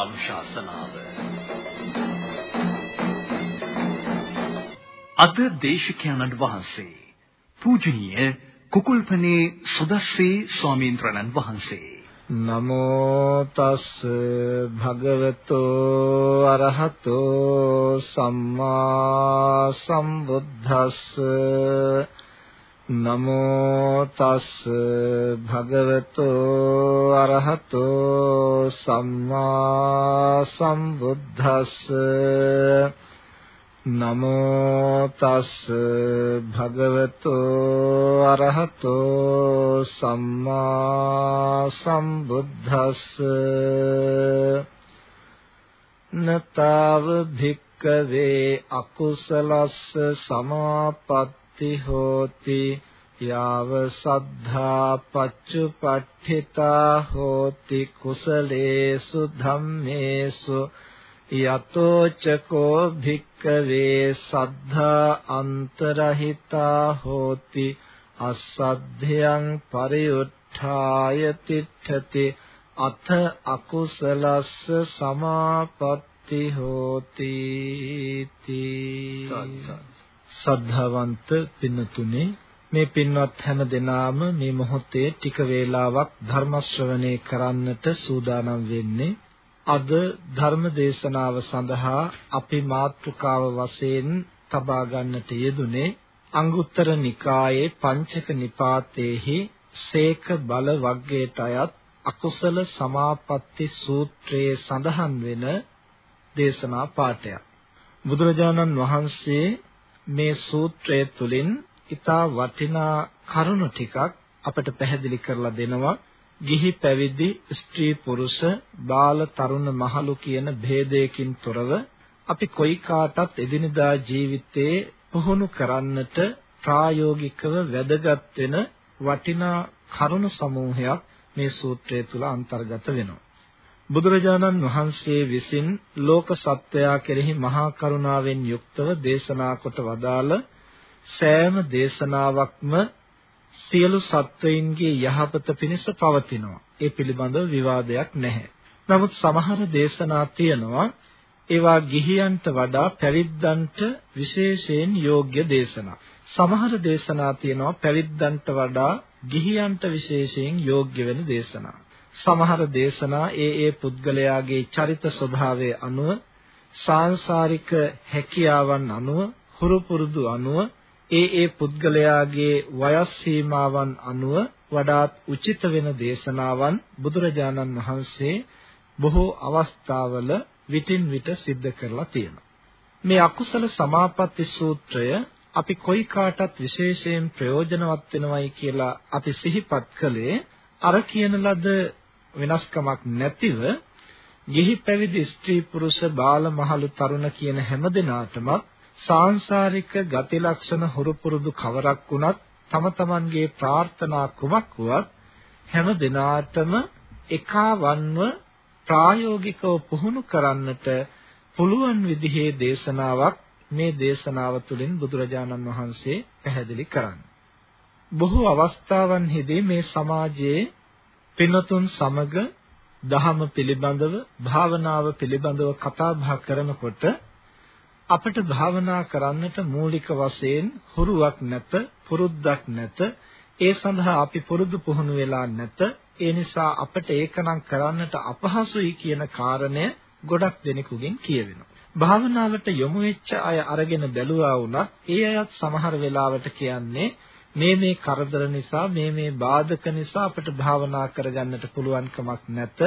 ධර්මානුශාසනාව. අද දේශකයන්න් වහන්සේ පූජනීය කුකුල්පනේ සුදස්සේ ස්වාමීන් වහන්සේ. නමෝ තස් භගවතෝ අරහතෝ සම්මා සම්බුද්දස්ස නමෝ තස් භගවතෝ අරහතෝ සම්මා සම්බුද්දස්ස. නමෝ තස් භගවතෝ අරහතෝ සම්මා සම්බුද්දස්ස. නතාව භික්කවේ අකුසලස්ස සමාපatti හෝති යාව සද්ධා පච්චුපට්ඨිතා හෝති කුසලේසු ධම්මේසු යතෝ චකෝ භික්කවේ සද්ධා අන්තරහිතා හෝති අසද්ධයන් පරිඋත්ථාය තිට්ඨති අත අකුසලස්ස සමාපatti හෝති සද්ධාවන්ත පින්නතුනේ මේ පින්වත් හැම දෙනාම මේ මොහොතේ ටික වේලාවක් ධර්ම ශ්‍රවණය කරන්නට සූදානම් වෙන්නේ අද ධර්ම දේශනාව සඳහා අපි මාතෘකාව වශයෙන් තබා ගන්නට යෙදුනේ අංගුත්තර නිකායේ පංචක නිපාතේහි සේක බල වග්ගයට අයත් අකුසල සමාපatti සූත්‍රයේ සඳහන් වෙන දේශනා පාඩයක්. බුදුරජාණන් වහන්සේ මේ සූත්‍රය තුලින් ඊටා වටිනා කරුණු ටිකක් අපට පැහැදිලි කරලා දෙනවා. ගිහි පැවිදි ස්ත්‍රී පුරුෂ බාල තරුණ මහලු කියන ભેදයකින් තොරව අපි කොයි කාටත් එදිනදා ජීවිතේ පුහුණු කරන්නට ප්‍රායෝගිකව වැදගත් වෙන වටිනා කරුණු සමූහයක් මේ සූත්‍රය තුල අන්තර්ගත වෙනවා. බුදුරජාණන් වහන්සේ විසින් ලෝක සත්වයා කෙරෙහි මහා කරුණාවෙන් යුක්තව දේශනා කොට වදාළ සෑම දේශනාවක්ම සියලු සත්වයින්ගේ යහපත පිණිස පවතිනවා. ඒ පිළිබඳව විවාදයක් නැහැ. නමුත් සමහර දේශනා තියෙනවා ඒවා ගිහියන්ට වඩා පැවිද්දන්ට විශේෂයෙන් යෝග්‍ය දේශනා. සමහර දේශනා තියෙනවා පැවිද්දන්ට වඩා ගිහියන්ට විශේෂයෙන් යෝග්‍ය වෙන දේශනා. සමහර දේශනා ඒ ඒ පුද්ගලයාගේ චරිත ස්වභාවය අනුව සාංශාරික හැකියාවන් අනුව හුරු පුරුදු අනුව ඒ ඒ පුද්ගලයාගේ වයස් සීමාවන් අනුව වඩාත් උචිත වෙන දේශනාවන් බුදුරජාණන් වහන්සේ බොහෝ අවස්ථාවල විටින් විට සිද්ධ කරලා තියෙනවා. මේ අකුසල සමාපatti සූත්‍රය අපි කොයි කාටත් විශේෂයෙන් ප්‍රයෝජනවත් වෙනවයි කියලා අපි සිහිපත් කළේ අර කියන ලද වෙනස්කමක් නැතිව ගිහි පැවිදි ස්ත්‍රී පුරුෂ බාල මහලු තරුණ කියන හැම දිනාටම සාංශාරික ගති ලක්ෂණ හුරු පුරුදු කවරක් වුණත් තම තමන්ගේ ප්‍රාර්ථනා කුමක් වුවත් හැම දිනාටම එකවන්ව ප්‍රායෝගිකව පුහුණු කරන්නට පුළුවන් විදිහේ දේශනාවක් මේ දේශනාව තුළින් බුදුරජාණන් වහන්සේ පැහැදිලි කරන්නේ. බොහෝ අවස්ථාවන්හිදී මේ සමාජයේ පින්වතුන් සමග දහම පිළිබඳව භාවනාව පිළිබඳව කතා බහ කරනකොට අපිට භාවනා කරන්නට මූලික වශයෙන් හුරුවක් නැත පුරුද්දක් නැත. ඒ සඳහා අපි පුරුදු පුහුණු වෙලා නැත. ඒ නිසා අපිට ඒකනම් කරන්නට අපහසුයි කියන කාරණය ගොඩක් දෙනෙකුගෙන් කියවෙනවා. භාවනාවට යොමු වෙච්ච අය අරගෙන බැලුවා වුණත් ඒ අයත් සමහර වෙලාවට කියන්නේ මේ මේ කරදර නිසා මේ මේ බාධක නිසා අපිට භාවනා කරගන්නට පුළුවන් කමක් නැත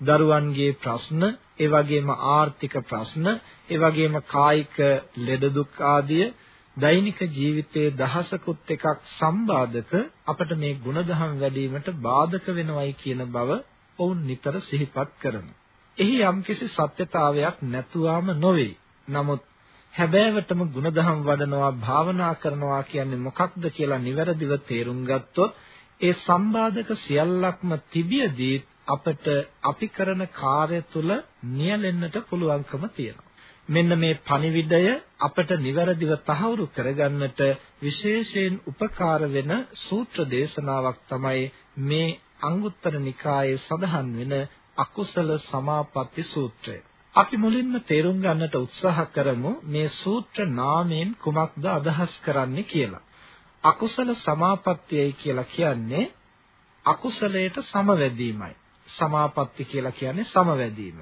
දරුවන්ගේ ප්‍රශ්න, ඒ වගේම ආර්ථික ප්‍රශ්න, ඒ වගේම කායික ලෙඩ දුක් ආදිය දෛනික ජීවිතයේ දහසකුත් එකක් සම්බාධක අපට මේ ಗುಣධම් වැඩිවීමට බාධක වෙනවයි කියන බව ඔවුන් නිතර සිහිපත් කරනවා. එහි යම්කිසි සත්‍යතාවයක් නැතුවම නොවේ. නමුත් හැබෑවටම ಗುಣධම් වඩනවා භාවනා කරනවා කියන්නේ මොකක්ද කියලා නිවැරදිව තේරුම් ගත්තොත් ඒ සම්බාධක සියල්ලක්ම තිබියදී අපට අපි කරන කාර්ය තුල නියැලෙන්නට පුළුවන්කම තියෙනවා. මෙන්න මේ පණිවිඩය අපට නිවැරදිව තහවුරු කරගන්නට විශේෂයෙන් උපකාර වෙන සූත්‍ර දේශනාවක් තමයි මේ අංගුත්තර නිකායේ සඳහන් වෙන අකුසල සමාපatti සූත්‍රය. අපි මුලින්ම තේරුම් ගන්නට උත්සාහ කරමු මේ සූත්‍ර නාමයෙන් කුමක්ද අදහස් කරන්නේ කියලා. අකුසල සමාපත්තියයි කියලා කියන්නේ අකුසලයට සමවැදීමයි. සමාපatti කියලා කියන්නේ සමවැදීම.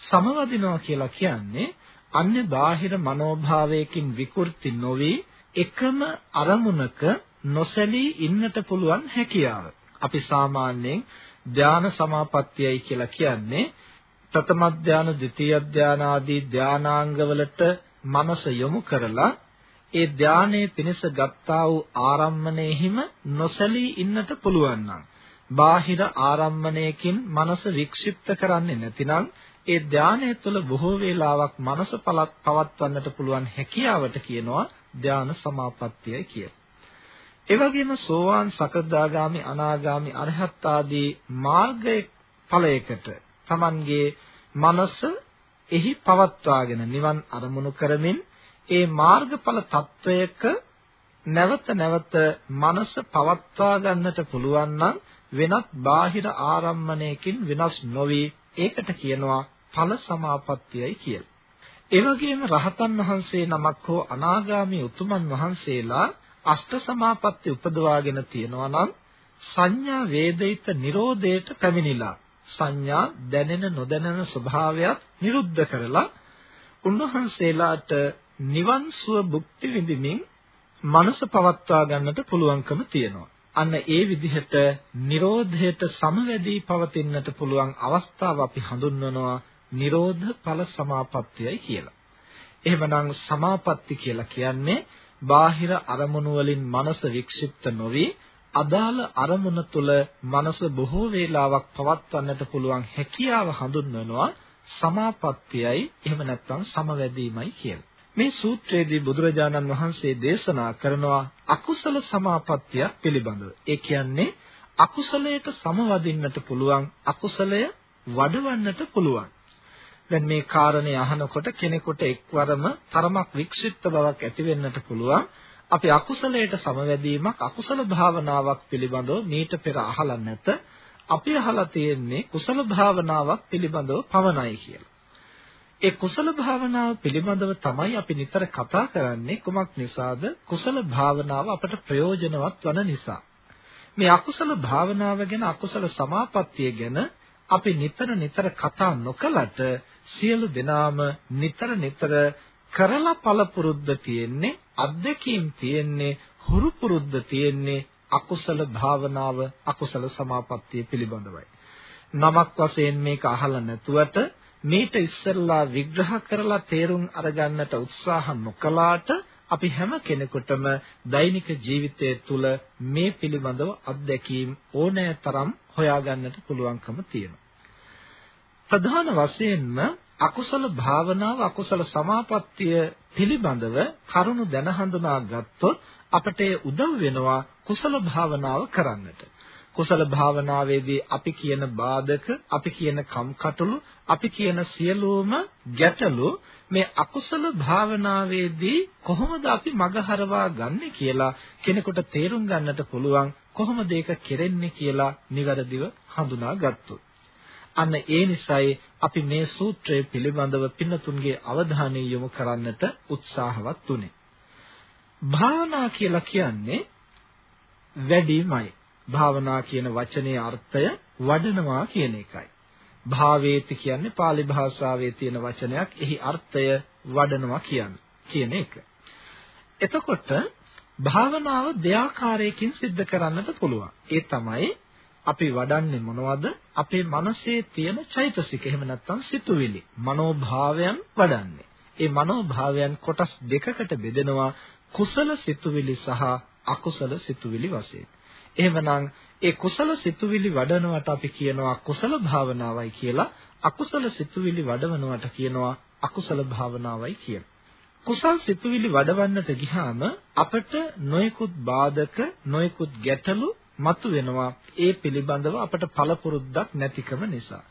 සමවදිනවා කියලා කියන්නේ අන්‍ය බාහිර මනෝභාවයකින් විකෘති නොවි එකම අරමුණක නොසැලී ඉන්නට පුළුවන් හැකියාව. අපි සාමාන්‍යයෙන් ධාන සමාපත්තියයි කියලා කියන්නේ ප්‍රථම ධාන, ද්විතීය ධාන ආදී ධානාංගවලට මනස යොමු කරලා ඒ ධානයේ පිණිස ගත්තා වූ ආරම්මණයෙහිම නොසැලී ඉන්නට පුළුවන් නම් බාහිර ආරම්මණයකින් මනස වික්ෂිප්ත කරන්නේ නැතිනම් ඒ ධානය තුළ බොහෝ වේලාවක් මනස පවත්වන්නට පුළුවන් හැකියාවට කියනවා ධාන සමාපත්තිය කියලා. ඒ වගේම සෝවාන් සකදාගාමි අනාගාමි අරහත් ආදී මාර්ගයේ ඵලයකට Tamanගේ මනස එහි පවත්වාගෙන නිවන් අරමුණු කරමින් ඒ මාර්ගඵල తත්වයක නැවත නැවත මනස පවත්වා ගන්නට පුළුවන් නම් වෙනත් බාහිර ආරම්මණයකින් වෙනස් නොවි ඒකට කියනවා ඵල සමාපත්තියයි කියලා. ඒ වගේම රහතන් වහන්සේ නමක් හෝ අනාගාමී උතුමන් වහන්සේලා අෂ්ට සමාපatti උපදවාගෙන තියෙනවා නම් සංඥා වේදිත නිරෝධයට පැමිණිලා සංඥා දැනෙන නොදැනෙන ස්වභාවයත් නිරුද්ධ කරලා උන්වහන්සේලාට නිවන් සුව භුක්ති විඳින්මින් මනස පවත්වා ගන්නට පුළුවන්කම තියෙනවා. අන්න ඒ විදිහට Nirodhයට සමවැදී පවතින්නට පුළුවන් අවස්ථාව අපි හඳුන්වනවා Nirodha ඵල සමාපත්තියයි කියලා. එහෙමනම් සමාපatti කියලා කියන්නේ බාහිර අරමුණු වලින් මනස වික්ෂිප්ත නොවි අදාළ අරමුණ තුළ මනස බොහෝ වේලාවක් පවත්වන්නට පුළුවන් හැකියාව හඳුන්වනවා සමාපත්තියයි එහෙම නැත්නම් සමවැදීමයි කියලා. මේ සූත්‍රයේදී බුදුරජාණන් වහන්සේ දේශනා කරනවා අකුසල සමාපත්තිය පිළිබඳව. ඒ කියන්නේ අකුසලයට සමවදින්නට පුළුවන් අකුසලය වඩවන්නට පුළුවන්. දැන් මේ කාරණේ අහනකොට කෙනෙකුට එක්වරම තරමක් වික්ෂිප්ත බවක් ඇති වෙන්නට පුළුවන්. අපි අකුසලයට සමවැදීමක් අකුසල භාවනාවක් පිළිබඳව මීට පෙර අහලා නැත. අපි අහලා තියෙන්නේ කුසල භාවනාවක් පිළිබඳව පමණයි කියලා. ඒ කුසල භාවනාව පිළිබඳව තමයි අපි නිතර කතා කරන්නේ කුමක් නිසාද? කුසල භාවනාව අපට ප්‍රයෝජනවත් වන නිසා. මේ අකුසල භාවනාව ගැන අකුසල සමාපත්තිය ගැන අපි නිතර නිතර කතා නොකලට සියලු දෙනාම නිතර නිතර කරලා පළපුරුද්ද තියෙන්නේ අත්දැකීම් තියෙන්නේ හුරු පුරුද්ද තියෙන්නේ අකුසල භාවනාව අකුසල සමාපත්තිය පිළිබඳවයි. නමක් වශයෙන් මේක අහලා නැතුවට මේට ඉස්සෙල්ලා විග්‍රහ කරලා තේරුම් අරගන්නට උත්සාහ නොකලාට අපි හැම කෙනෙකුටම දෛනික ජීවිතය තුළ මේ පිළිබඳව අත්දැකීම් ඕනෑ තරම් හොයාගන්නට පුළුවන්කම තියෙනවා. ප්‍රධාන වශයෙන්ම අකුසල භාවනාව අකුසල සමාපත්තිය පිළිබඳව කරුණු දැන හඳුනා ගත්තොත් අපට උදව් වෙනවා කුසල භාවනාව කරන්නට. කුසල භාවනාවේදී අපි කියන බාධක, අපි කියන කම්කටොළු, අපි කියන සියලුම ගැටලු මේ අකුසල භාවනාවේදී කොහොමද අපි මගහරවා ගන්නෙ කියලා කෙනෙකුට තේරුම් ගන්නට පුළුවන් කොහොමද ඒක කෙරෙන්නේ කියලා નિවරදිව හඳුනා ගත්තොත්. අන්න ඒ නිසයි අපි මේ සූත්‍රය පිළිබඳව පින්නතුන්ගේ අවධානය යොමු කරන්නට උත්සාහවත් උනේ. භාවනා කියලා කියන්නේ වැඩිමයි. භාවනා කියන වචනේ අර්ථය වඩනවා කියන එකයි. භාවේති කියන්නේ pāli භාෂාවේ තියෙන වචනයක්. එහි අර්ථය වඩනවා කියන්නේ කියන එක. එතකොට භාවනාව දෙආකාරයකින් සිද්ධ කරන්නට පුළුවන්. ඒ තමයි අපි වඩන්නේ මොනවද? අපේ මනසේ තියෙන චෛතසික එහෙම නැත්නම් සිතුවිලි, මනෝභාවයන් වඩන්නේ. ඒ මනෝභාවයන් කොටස් දෙකකට බෙදෙනවා කුසල සිතුවිලි සහ අකුසල සිතුවිලි වශයෙන්. එහෙමනම් ඒ කුසල සිතුවිලි වඩනවට අපි කියනවා කුසල භාවනාවයි කියලා අකුසල සිතුවිලි වඩවනවට කියනවා අකුසල භාවනාවයි කියලා. කුසල් සිතුවිලි වඩවන්නට ගියාම අපට නොයෙකුත් බාධක නොයෙකුත් ගැටලු මතුවෙනවා ඒ පිළිබඳව අපට පළපුරුද්දක් නැතිකම නිසා.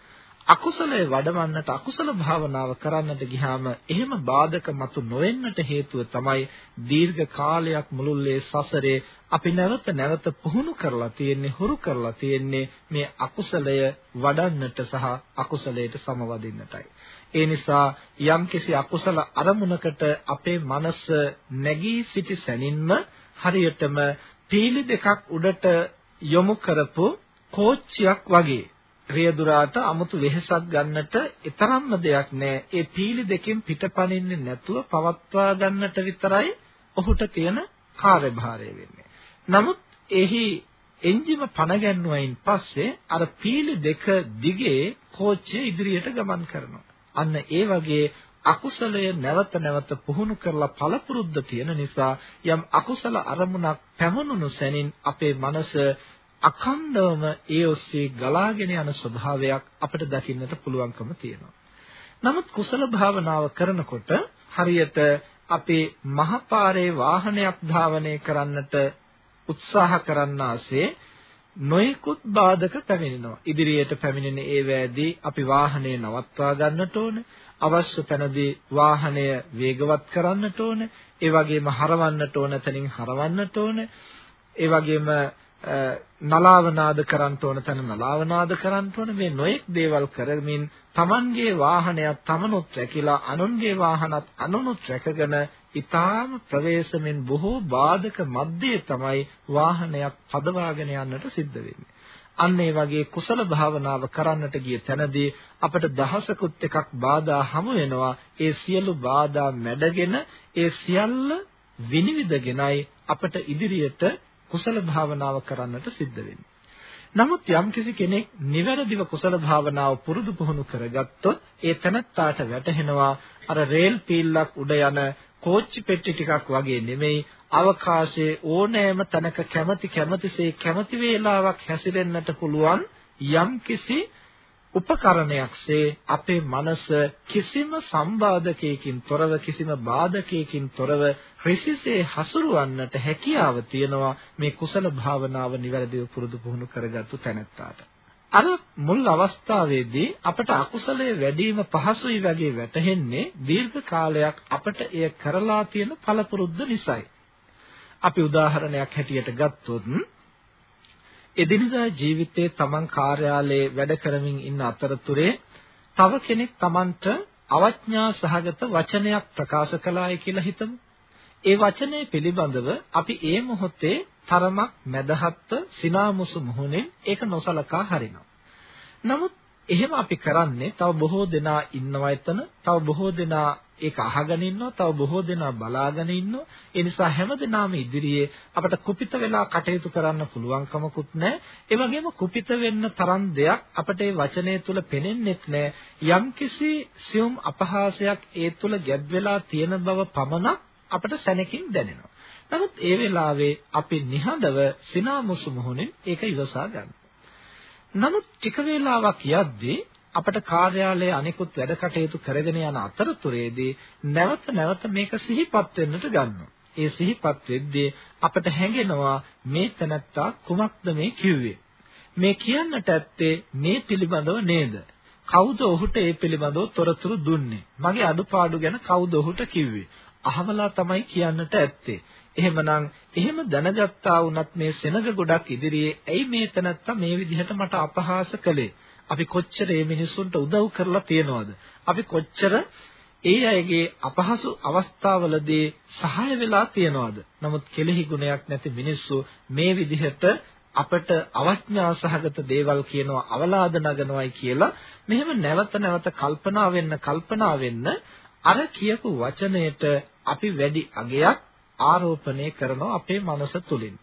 අකුසලයේ වඩවන්නට අකුසල භාවනාව කරන්නට ගියාම එහෙම බාධක මතු නොවෙන්නට හේතුව තමයි දීර්ඝ කාලයක් මුළුල්ලේ සසරේ අපි නැවත නැවත පුහුණු කරලා තියෙන්නේ හුරු කරලා තියෙන්නේ මේ අකුසලය වඩන්නට සහ අකුසලයට සමවදින්නටයි. ඒ නිසා යම්කිසි අකුසල අරමුණකට අපේ මනස නැගී සිටි සැනින්ම හරියටම පීලි දෙකක් උඩට යොමු කරපු කෝච්චියක් වගේ රියදුරාට 아무තු වෙහසක් ගන්නට ඊතරම්ම දෙයක් නැහැ. ඒ පීලි දෙකෙන් පිටපණින්නේ නැතුව පවත්වා ගන්නට විතරයි ඔහුට තියෙන කාර්යභාරය වෙන්නේ. නමුත් එහි එන්ජිම පණ ගැන්නුවයින් පස්සේ අර පීලි දෙක දිගේ කෝච්චිය ඉදිරියට ගමන් කරනවා. අන්න ඒ වගේ අකුසලය නැවත නැවත පුහුණු කරලා පළපුරුද්ද තියෙන නිසා යම් අකුසල අරමුණක් පැමුණුණු සැනින් අපේ මනස අඛණ්ඩවම ඒ ඔස්සේ ගලාගෙන යන ස්වභාවයක් අපිට දකින්නට පුළුවන්කම තියෙනවා. නමුත් කුසල භාවනාව කරනකොට හරියට අපේ මහපාරේ වාහනයක් ධාවනය කරන්නට උත්සාහ කරන්නාසේ නොයෙකුත් බාධක පැමිණෙනවා. ඉදිරියට පැමිණෙන ඒ වෑදී අපි වාහනය නවත්වා ගන්නට ඕන. අවශ්‍ය තැනදී වාහනය වේගවත් කරන්නට ඕන. ඒ වගේම හරවන්නට ඕන තැනින් හරවන්නට ඕන. ඒ වගේම නලාවනාද කරන්න ඕන තැන නලාවනාද කරන්න ඕන මේ නොඑක් දේවල් කරමින් Tamanගේ වාහනයක් Tamanොත් රැකිලා අනුන්ගේ වාහනත් අනුන්ොත් රැකගෙන ඊටාම ප්‍රවේශමෙන් බොහෝ බාධක මැද්දේ තමයි වාහනයක් පදවාගෙන යන්නට සිද්ධ වෙන්නේ. අන්න ඒ වගේ කුසල භාවනාව කරන්නට ගිය තැනදී අපට දහසකුත් එකක් බාධා හමු වෙනවා. ඒ සියලු බාධා මැඩගෙන ඒ සියල්ල විනිවිදගෙනයි අපට ඉදිරියට කුසල භාවනාව කරන්නට සිද්ධ වෙන්නේ. නමුත් යම්කිසි කෙනෙක් නිවැරදිව කුසල භාවනාව පුරුදු පුහුණු කරගත්තොත් ඒ තනත්තාට වැටහෙනවා අර රේල් පීල්ලක් උඩ යන කෝච්චි පෙට්ටි ටිකක් වගේ නෙමෙයි අවකාශයේ ඕනෑම තැනක කැමැති කැමැතිසේ කැමැති වේලාවක් හැසිරෙන්නට පුළුවන් යම්කිසි උපකරණයක්සේ අපේ මනස කිසිම සම්බාධකයකින් තොරව කිසිම බාධකයකින් තොරව රිසිසේ හසුරවන්නට හැකියාව තියෙනවා මේ කුසල භාවනාව નિවැරදිව පුරුදු පුහුණු කරගත්තු තැනැත්තාට. අර මුල් අවස්ථාවේදී අපට අකුසලයේ වැඩිම පහසුයි වගේ වැටහෙන්නේ දීර්ඝ කාලයක් අපට එය කරලා තියෙන පළපුරුද්ද නිසායි. අපි උදාහරණයක් හැටියට ගත්තොත් එදිනදා ජීවිතයේ Taman කාර්යාලයේ වැඩ කරමින් ඉන්න අතරතුරේ තව කෙනෙක් Tamanට අවඥා සහගත වචනයක් ප්‍රකාශ කළායි කියලා හිතමු. ඒ වචනේ පිළිබඳව අපි ඒ මොහොතේ තරමක් මැදහත්ව සිනාමුසු මුහුණෙන් ඒක නොසලකා හරිනවා. නමුත් එහෙම අපි කරන්නේ තව බොහෝ දෙනා ඉන්නවා එතන. තව බොහෝ දෙනා ඒක අහගෙන ඉන්නවා. තව බොහෝ දෙනා බලාගෙන ඉන්නවා. ඒ නිසා හැම දිනම ඉදිරියේ අපට කුපිත වෙලා කටයුතු කරන්න පුළුවන්කමකුත් නැහැ. ඒ වගේම කුපිත වෙන්න තරම් දෙයක් අපට ඒ වචනය තුල පෙනෙන්නෙත් නැහැ. යම්කිසි සියුම් අපහාසයක් ඒ තුල ගැබ් වෙලා තියෙන බව පමණක් අපට සැනකින් දැනෙනවා. නමුත් ඒ වෙලාවේ අපි නිහඬව සිනාමුසු මොහොනින් ඒක ඉවසා ගන්න. නමුත් ටික වේලාවක් යද්දී අපට කාර්යාලයේ අනිකුත් වැඩ කටයුතු කරගෙන යන අතරතුරේදී නැවත නැවත මේක සිහිපත් වෙන්නට ගන්නවා. ඒ සිහිපත් වෙද්දී අපට හැඟෙනවා මේ තැනත්තා කුමක්ද මේ කිව්වේ? මේ කියන්නට ඇත්තේ මේ පිළිබඳව නේද? කවුද ඔහුට ඒ පිළිබඳව තොරතුරු දුන්නේ? මගේ අඩුපාඩු ගැන කවුද ඔහුට කිව්වේ? අහවලා තමයි කියන්නට ඇත්තේ. එහෙමනම් එහෙම දැනගත්තා වුණත් මේ සෙනග ගොඩක් ඉදිරියේ ඇයි මේ තැනත්තා මේ විදිහට මට අපහාස කළේ? අපි කොච්චර මේ මිනිස්සුන්ට උදව් කරලා තියනවද? අපි කොච්චර ඒ අයගේ අපහසු අවස්ථාවලදී සහාය වෙලා තියනවද? නමුත් කෙලෙහි ගුණයක් නැති මිනිස්සු මේ විදිහට අපට අවඥා සහගත දේවල් කියනවා අවලාද නගනවායි කියලා මෙහෙම නැවත නැවත කල්පනා වෙන්න කල්පනා වෙන්න අර කියපු වචනයට අපි වැඩි අගයක් ආරෝපණය කරනවා අපේ මනස තුලින්.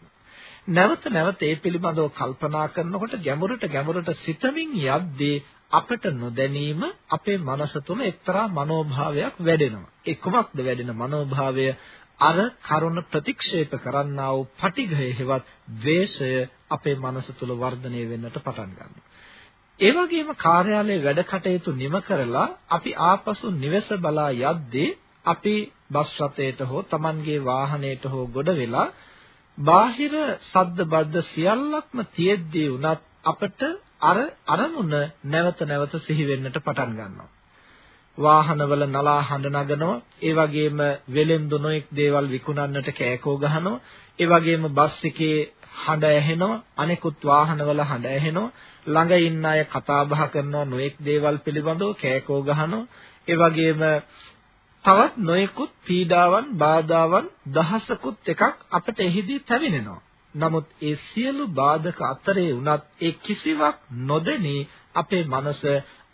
නැවත නැවත ඒ පිළිබඳව කල්පනා කරනකොට ගැඹුරට ගැඹුරට සිතමින් යද්දී අපට නොදැනීම අපේ මනස තුළ එක්තරා මනෝභාවයක් වැඩෙනවා. ඒ කොමක්ද වැඩෙන මනෝභාවය? අර කරුණ ප්‍රතික්ෂේප කරන්නා වූ පටිඝය හෙවත් ද්වේෂය අපේ මනස තුළ වර්ධනය වෙන්නට පටන් ගන්නවා. ඒ වගේම කාර්යාලයේ වැඩ කටයුතු නිම කරලා අපි ආපසු නිවස බලා යද්දී අපි බස් රථයට හෝ Tamanගේ වාහනයට හෝ ගොඩ වෙලා බාහිර සද්ද බද්ද සියල්ලක්ම තියෙද්දී උනත් අපට අර අරමුණ නැවත නැවත සිහි වෙන්නට පටන් ගන්නවා. වාහනවල නලා හඬ නගනවා ඒ වගේම වෙලෙන්දු නොඑක් දේවල් විකුණන්නට කෑකෝ ගහනවා ඒ වගේම බස් එකේ හඬ ඇහෙනවා අනෙකුත් වාහනවල හඬ ඇහෙනවා. ළඟ ඉන්න අය කතා බහ කරනවා නොඑක් දේවල් පිළිබඳව කෑකෝ ගහනවා. ඒ වගේම තවත් නොයෙකුත් පීඩාවන් බාධාවන් දහසකුත් එකක් අපිට එහිදී පැමිණෙනවා. නමුත් ඒ සියලු බාධක අතරේ වුණත් ඒ කිසිවක් නොදෙනී අපේ මනස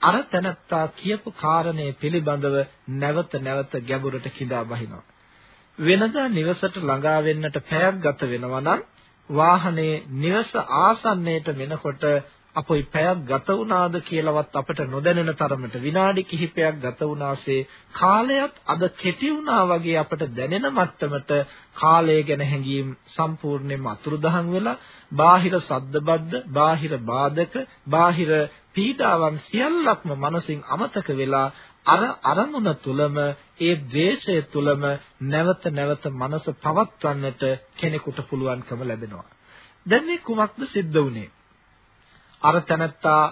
අර තැනත්තා කියපු කාරණේ පිළිබඳව නැවත නැවත ගැඹුරට කිඳා බහිනවා. වෙනදා නිවසට ළඟා වෙන්නට පැයක් ගත වෙනවා නම් වාහනේ නිවස ආසන්නයට වෙනකොට අපොයි පැයක් ගත වුණාද කියලාවත් අපට නොදැනෙන තරමට විනාඩි කිහිපයක් ගත වුණාසේ කාලයත් අද කෙටි වුණා වගේ අපට දැනෙන මට්ටමට කාලය ගැන හැඟීම් සම්පූර්ණයෙන්ම අතුරුදහන් වෙලා බාහිර සද්දබද්ද බාහිර බාධක බාහිර පීඩාවන් සියල්ලක්ම මනසින් අමතක වෙලා අර අරමුණ තුලම ඒ ද්වේෂය තුලම නැවත නැවත මනස පවත්වන්නට කෙනෙකුට පුළුවන්කම ලැබෙනවා දැන් මේ කුමක්ද සිද්ධ වුනේ අර තනත්තා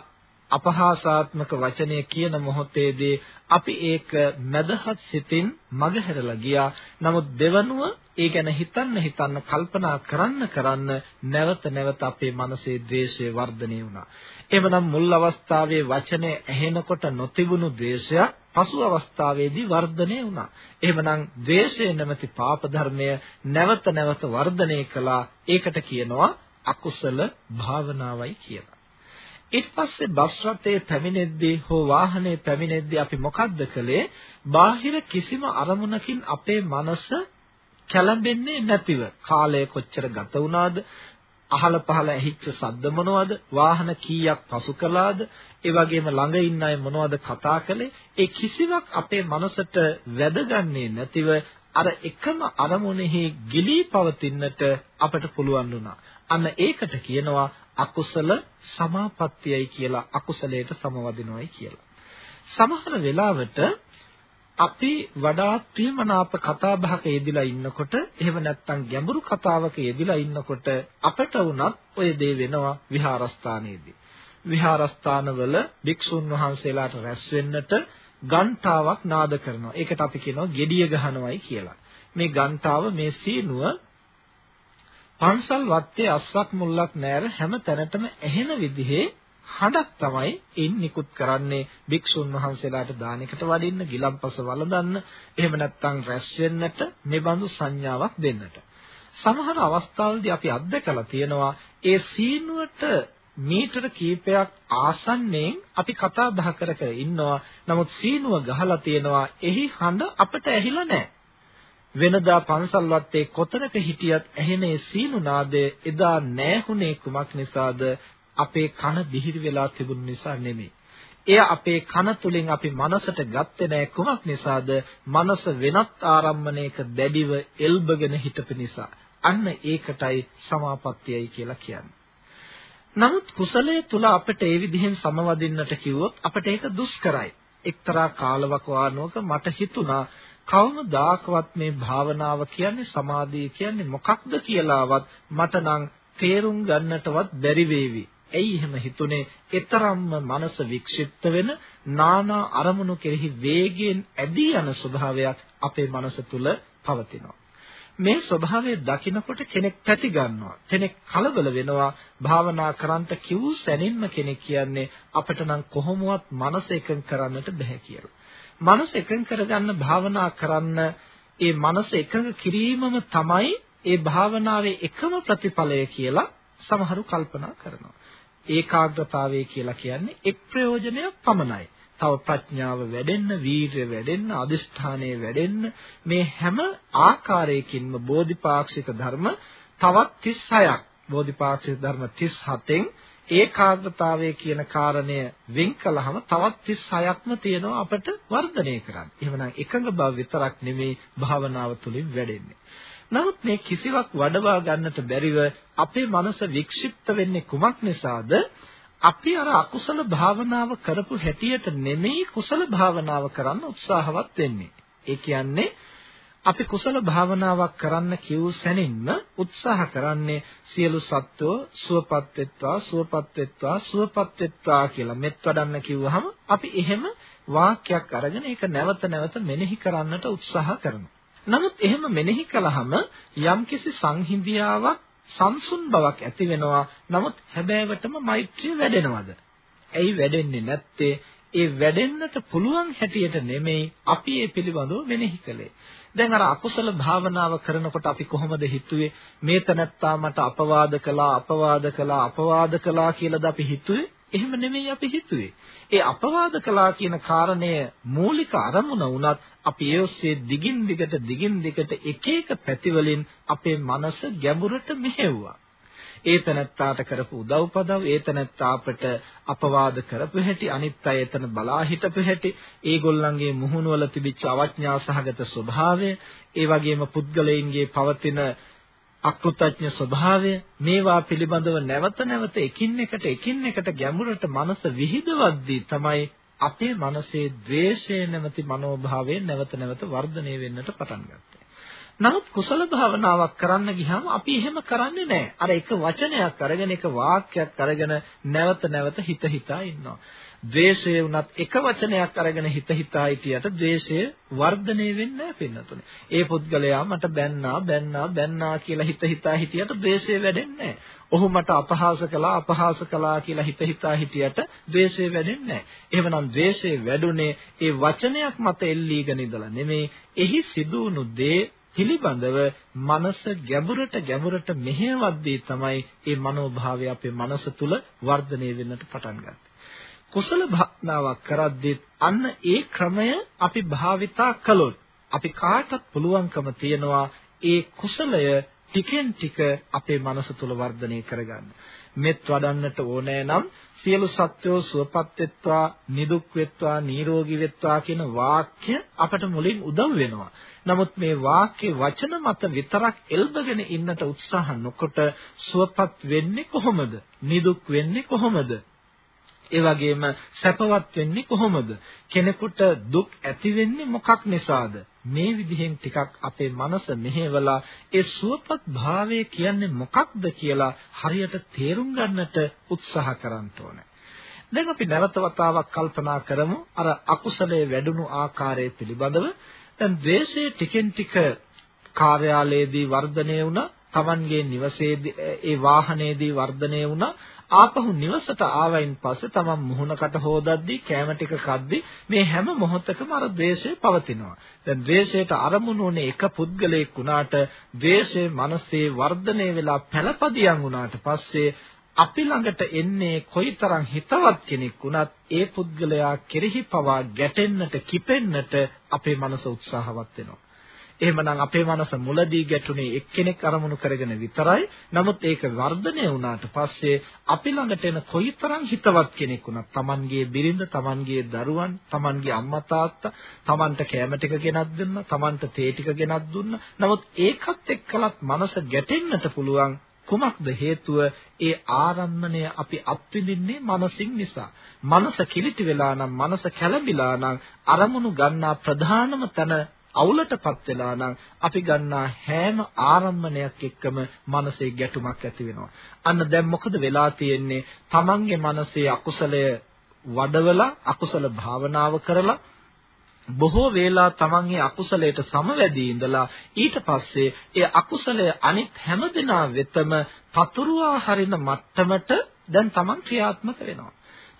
අපහාසාත්මක වචනය කියන මොහොතේදී අපි ඒක මදහත් සිතින් මගහැරලා ගියා. නමුත් දෙවනුව ඒ ගැන හිතන්න හිතන්න කල්පනා කරන්න කරන්න නැවත නැවත අපේ මනසේ ද්වේෂය වර්ධනය වුණා. එhmenan මුල් අවස්ථාවේ වචනේ ඇහෙනකොට නොතිබුණු ද්වේෂයක් පසු අවස්ථාවේදී වර්ධනය වුණා. එහෙමනම් ද්වේෂය නැමැති පාප ධර්මය නැවත නැවත වර්ධනය කළා. ඒකට කියනවා අකුසල භාවනාවයි කියලා. ඊට පස්සේ බස් රථයේ පැමිණෙද්දී හෝ වාහනේ පැමිණෙද්දී අපි මොකද්ද කළේ? බාහිර කිසිම අරමුණකින් අපේ මනස කැළඹෙන්නේ නැතිව කාලය කොච්චර ගත වුණාද? අහල පහල ඇහිච්ච සද්ද මොනවද? වාහන කීයක් පසු කළාද? ඒ වගේම ළඟ ඉන්න අය මොනවද කතා කළේ? ඒ කිසිවක් අපේ මනසට වැදගන්නේ නැතිව අර එකම අරමුණෙහි ගිලී පවතින්නට අපට පුළුවන් වුණා. අන්න ඒකට කියනවා අකුසල සමාපත්තියයි කියලා අකුසලයට සමවදිනවයි කියලා. සමහර වෙලාවට අපි වඩාත් ප්‍රියමනාප කතා බහක යෙදিলা ඉන්නකොට එහෙම නැත්නම් ගැඹුරු කතාවක යෙදিলা ඉන්නකොට අපට වුණත් ඔය දේ වෙනවා විහාරස්ථානයේදී. විහාරස්ථානවල භික්ෂුන් වහන්සේලාට රැස් වෙන්නට ගන්ඨාවක් නාද කරනවා. ඒකට අපි කියනවා gediya ගහනවයි කියලා. මේ ගන්ඨාව මේ සීනුව පන්සල් වත්තේ අස්සක් මුල්ලක් නැර හැම තැනටම ඇහෙන විදිහේ හඬක් තමයි ඉන් නිකුත් කරන්නේ භික්ෂුන් වහන්සේලාට දානයකට වඩින්න, ගිලම්පස වළඳන්න, එහෙම නැත්නම් රැස් වෙන්නට මේ බඳු සංඥාවක් දෙන්නට. සමහර අවස්ථාවලදී අපි අත්දකලා තියෙනවා ඒ සීනුවට මීටර කීපයක් ආසන්නයෙන් අපි කතා බහ කර කර ඉන්නවා. නමුත් සීනුව ගහලා තියෙනවා. එහි හඬ අපට ඇහිලා නැහැ. වෙනදා පන්සල් වත්තේ කොතනක හිටියත් ඇහෙන ඒ සීනු නාදය එදා නැහුනේ කුමක් නිසාද අපේ කන දිහිරි වෙලා තිබුණු නිසා නෙමෙයි. එය අපේ කන තුලින් අපි මනසට ගත්තේ නැහැ කුමක් නිසාද? මනස වෙනත් ආරම්මණයක දැඩිව එල්බගෙන හිටපු නිසා. අන්න ඒකටයි සමාපත්තියයි කියලා කියන්නේ. නමුත් කුසලයේ තුල අපිට ඒ විදිහෙන් සමවදින්නට කිව්වොත් අපිට ඒක දුෂ්කරයි. එක්තරා කාලවකවානුවක මට හිතුණා කවමදාකවත් මේ භාවනාව කියන්නේ සමාධිය කියන්නේ මොකක්ද කියලාවත් මට නම් තේරුම් ගන්නටවත් බැරි වේවි. ඇයි එහෙම හිතුනේ? ඊතරම්ම මනස වික්ෂිප්ත වෙන නානා අරමුණු කෙරෙහි වේගයෙන් ඇදී යන ස්වභාවයක් අපේ මනස තුල පවතිනවා. මේ ස්වභාවය දකිනකොට කෙනෙක් පැති ගන්නවා. කෙනෙක් කලබල වෙනවා. භාවනා කරන්ට කිව් සැනින්ම කෙනෙක් කියන්නේ අපිට නම් කොහොමවත් මනස එකඟ කරන්නට බෑ කියලා. මනස එකඟ කරගන්න භාවනා කරන්න ඒ මනස එකඟ කිරීමම තමයි ඒ භාවනාවේ එකම ප්‍රතිඵලය කියලා සමහරු කල්පනා කරනවා. ඒකාග්‍රතාවය කියලා කියන්නේ එක් ප්‍රයෝජනයක් පමණයි. තව ප්‍රඥාව වැඩෙන්න, වීරිය වැඩෙන්න, අදිෂ්ඨානය වැඩෙන්න මේ හැම ආකාරයකින්ම බෝධිපාක්ෂික ධර්ම තවත් 36ක් බෝධිපාක්ෂික ධර්ම 37න් ඒකාග්‍රතාවය කියන කාරණය වෙන් කළාම තවත් 36ක්ම තියෙනවා අපිට වර්ධනය කරන්න. එහෙමනම් එකඟ බව විතරක් නෙමෙයි භාවනාව තුළින් වැඩෙන්නේ. නමුත් මේ කිසිවක් වඩවා ගන්නට බැරිව අපේ මනස වික්ෂිප්ත වෙන්නේ කුමක් නිසාද? අපි අර අකුසල භාවනාව කරපු හැටියට නෙමෙයි කුසල භාවනාව කරන්න උත්සාහවත් වෙන්නේ. ඒ කියන්නේ අපි කුසල භාවනාවක් කරන්න කිව් සැනින්ම උත්සාහ කරන්නේ සියලු සත්වෝ සුවපත් වෙත්වා සුවපත් වෙත්වා සුවපත් වෙත්වා කියලා මෙත් වඩන්න කිව්වහම අපි එහෙම වාක්‍යයක් අරගෙන ඒක නැවත නැවත මෙනෙහි කරන්නට උත්සාහ කරනවා. නමුත් එහෙම මෙනෙහි කළාම යම්කිසි සංහිඳියාවක් සංසුන් බවක් ඇති වෙනවා. නමුත් හැබෑවටම මෛත්‍රිය වැඩෙනවද? ඇයි වැඩෙන්නේ නැත්තේ? ඒ වැඩෙන්නට පුළුවන් හැටියට නෙමෙයි අපි ඒ පිළිබඳව මෙනෙහි කළේ. දැන් අර අකුසල භාවනාව කරනකොට අපි කොහොමද හිතුවේ මේ තනත්තා මට අපවාද කළා අපවාද කළා අපවාද කළා කියලාද අපි හිතුවේ? එහෙම නෙමෙයි අපි හිතුවේ. ඒ අපවාද කළා කියන කාරණය මූලික අරමුණ වුණත් අපි ඒ ඔස්සේ දිගින් දිගට දිගින් දිගට එක එක පැතිවලින් අපේ මනස ගැඹුරට මෙහෙව්වා. ඒ තනත්තාට කරපු උදව්පදව් ඒ තනත්තා අපට අපවාද කරපු හැටි අනිත් අය එතන බලා හිටපු හැටි ඒගොල්ලන්ගේ මුහුණුවල තිබිච්ච අවඥා සහගත ස්වභාවය ඒ වගේම පුද්ගලයින්ගේ පවතින අකෘතඥ ස්වභාවය මේවා පිළිබඳව නැවත නැවත එකින් එකට එකින් එකට ගැඹුරට මනස විහිදවද්දී තමයි අපේ මනසේ ද්වේෂය නැමැති මනෝභාවය නැවත නැවත වර්ධනය වෙන්නට පටන් ගත්තේ. නමුත් කුසල භාවනාවක් කරන්න ගියාම අපි එහෙම කරන්නේ නැහැ. අර එක වචනයක් අරගෙන එක වාක්‍යයක් අරගෙන නැවත නැවත හිත හිතා ඉන්නවා. ද්වේෂය වුණත් එක වචනයක් අරගෙන හිත හිතා හිටියට ද්වේෂය වර්ධනය වෙන්නේ නැහැ පින්නතුනේ. ඒ පුද්ගලයා මට බැන්නා බැන්නා බැන්නා කියලා හිත හිතා හිටියට ද්වේෂය වැඩෙන්නේ නැහැ. ඔහු මට අපහාස කළා අපහාස කළා කියලා හිත හිතා හිටියට ද්වේෂය වැඩෙන්නේ නැහැ. එහෙමනම් ද්වේෂය වැඩුණේ ඒ වචනයක් මත එල්ලීගෙන ඉඳලා නෙමෙයි. එහි සිදුණු දේ පිළිබඳව මනස ගැඹුරට ගැඹුරට මෙහෙවද්දී තමයි මේ මනෝභාවය අපේ මනස තුල වර්ධනය වෙන්නට පටන් ගන්නේ. කුසල භාවනාවක් කරද්දී අන්න ඒ ක්‍රමය අපි භාවිතා කළොත් අපි කාටත් පුළුවන්කම තියනවා ඒ කුසලය ටිකෙන් ටික අපේ මනස තුල වර්ධනය කරගන්න. මෙත් වඩන්නට ඕනෑ නම් සියලු සත්වෝ සුවපත් වෙත්වා නිදුක් වෙත්වා නිරෝගී වෙත්වා කියන වාක්‍ය අපට මුලින් උදව් වෙනවා. නමුත් මේ වාක්‍ය වචන මත විතරක් එල්බගෙන ඉන්නට උත්සාහ නොකොට සුවපත් වෙන්නේ කොහොමද? නිදුක් වෙන්නේ කොහොමද? ඒ වගේම සැපවත් වෙන්නේ කොහොමද? කෙනෙකුට දුක් ඇති වෙන්නේ මොකක් නිසාද? මේ විදිහෙන් ටිකක් අපේ මනස මෙහෙवला ඒ සුවපත් භාවය කියන්නේ මොකක්ද කියලා හරියට තේරුම් ගන්නට උත්සාහ කරන්න ඕනේ. දැන් අපි නැවත වතාවක් කල්පනා කරමු අර අකුසලයේ වැඩුණු ආකාරය පිළිබඳව. දැන් ද්වේෂය ටිකෙන් ටික කාර්යාලයේදී වර්ධනය වුණා, Tamanගේ නිවසේදී ඒ වාහනයේදී වර්ධනය වුණා, ආපහු නිවසට ආවයින් පස්සේ තමන් මුහුණකට හොදද්දී කැම ටික කද්දී මේ හැම මොහොතකම අර ද්වේෂය පවතිනවා. දැන් ද්වේෂයට අරමුණු උනේ එක පුද්ගලයෙක් වුණාට ද්වේෂයේ මනසේ වර්ධනය වෙලා පළපදියම් වුණාට පස්සේ අපි ළඟට එන්නේ කොයිතරම් හිතවත් කෙනෙක් වුණත් ඒ පුද්ගලයා කෙරෙහි පවා ගැටෙන්නට කිපෙන්නට අපේ මනස උත්සාහවත් වෙනවා. එහෙමනම් අපේ මනස මුලදී ගැටුනේ එක්කෙනෙක් අරමුණු කරගෙන විතරයි. නමුත් ඒක වර්ධනය වුණාට පස්සේ අපි ළඟට එන කොයිතරම් හිතවත් කෙනෙක් වුණත් Tamanගේ බිරිඳ, Tamanගේ දරුවන්, Tamanගේ අම්මා තාත්තා, Tamanට කැම ටික ගෙනත් දුන්නා, Tamanට තේ ටික ගෙනත් දුන්නා. නමුත් ඒකත් එක්කලත් මනස ගැටෙන්නට පුළුවන්. කුමක්ද හේතුව ඒ ආරම්මණය අපි අත්විඳින්නේ මනසින් නිසා මනස කිලිටි වෙලා නම් මනස කැළඹිලා නම් අරමුණු ගන්නා ප්‍රධානම තැන අවුලටපත් වෙලා නම් අපි ගන්නා හැම ආරම්භණයක් එක්කම මනසේ ගැටුමක් ඇති වෙනවා. අන්න දැන් මොකද වෙලා තියෙන්නේ? Tamange මනසේ අකුසලය වඩවලා අකුසල භාවනාව කරලා බොහෝ වේලා තමන්ගේ අකුසලයට සමවැදී ඉඳලා ඊට පස්සේ ඒ අකුසලය අනිත් හැම දිනා වෙතම පතුරුවා හරින මට්ටමට දැන් තමන් ක්‍රියාත්මක වෙනවා.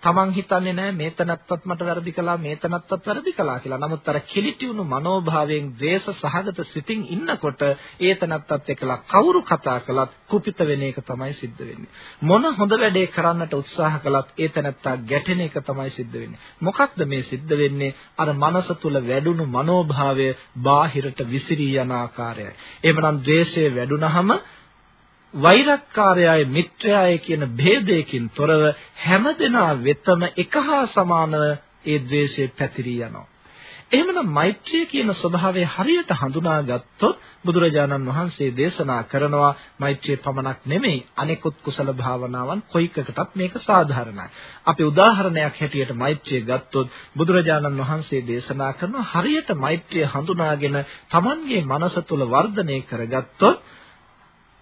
තමන් හිතන්නේ නැහැ මේ තනත්වත් මට වැරදි කළා මේ තනත්වත් වැරදි කළා කියලා. නමුත් අර කිලිටි වුණු මනෝභාවයෙන් ද්වේෂ සහගත සිතින් ඉන්නකොට ඒ තනත්වත් එක්කලා කවුරු කතා කළත් කුපිත වෙන එක තමයි සිද්ධ වෙන්නේ. මොන හොඳ වැඩේ කරන්නට උත්සාහ කළත් ඒ තනත්තා ගැටෙන එක තමයි සිද්ධ වෙන්නේ. මොකක්ද මේ සිද්ධ වෙන්නේ? අර මනස තුල වැඩුණු මනෝභාවය බාහිරට විසිරී යන ආකාරයයි. එහෙමනම් ද්වේෂය වැඩුණහම වෛරක්කාරයයි මිත්‍රයයි කියන ભેදයකින් තොරව හැමදෙනා වෙතම එක හා සමානව ඒ द्वේෂය පැතිරී යනවා. එහෙමනම් මෛත්‍රිය කියන ස්වභාවය හරියට හඳුනාගත්තොත් බුදුරජාණන් වහන්සේ දේශනා කරනවා මෛත්‍රිය පමණක් නෙමෙයි අනෙකුත් කුසල භාවනාවන් කොයිකකටත් මේක සාධාරණයි. අපි උදාහරණයක් හැටියට මෛත්‍රිය ගත්තොත් බුදුරජාණන් වහන්සේ දේශනා කරන හරියට මෛත්‍රිය හඳුනාගෙන Tamanගේ මනස තුල වර්ධනය කරගත්තොත්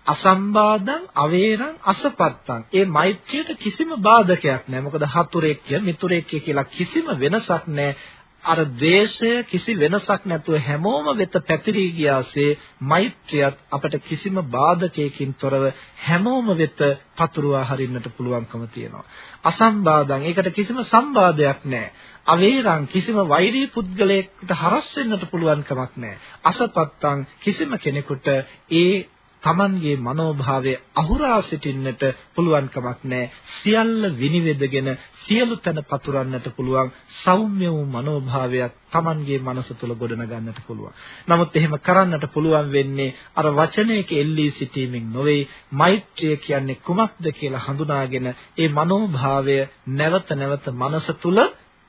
අසම්බාධං අවේරං අසපත්තං. ඒ මෛත්‍රියට කිසිම බාධකයක් නැහැ මොකද හතුරෙක් මිතුරෙක් කියලා කිසිම වෙනසක් නැහැ අර ද්වේෂය කිසි වෙනසක් නැතුව හැමෝම වෙත පැතිරී ගියාසේ මෛත්‍රියත් අපට කිසිම බාධකයකින් තොරව හැමෝම වෙත පතුරවා හරින්නට පුළුවන්කම තියෙනවා. අසම්බාධං ඒකට කිසිම සම්බාධයක් නැහැ අවේරං කිසිම වෛරී පුද්ගලයෙකුට හරස් වෙන්නට පුළුවන් කමක් නැහැ. අසපත්තං කිසිම කෙනෙකුට ඒ Tamanගේ මනෝභාවය අහුරා සිටින්නට පුළුවන් කමක් නැහැ. සියල්ල විනිවිදගෙන සියලු තැන පතුරන්නට පුළුවන් සෞම්‍ය වූ මනෝභාවයක් Tamanගේ මනස තුළ ගොඩනගන්නට පුළුවන්. නමුත් එහෙම කරන්නට පුළුවන් වෙන්නේ අර වචනයක එල්ලී සිටීමෙන් නොවේ. මෛත්‍රිය කියන්නේ කුමක්ද කියලා හඳුනාගෙන ඒ මනෝභාවය නැවත නැවත මනස තුළ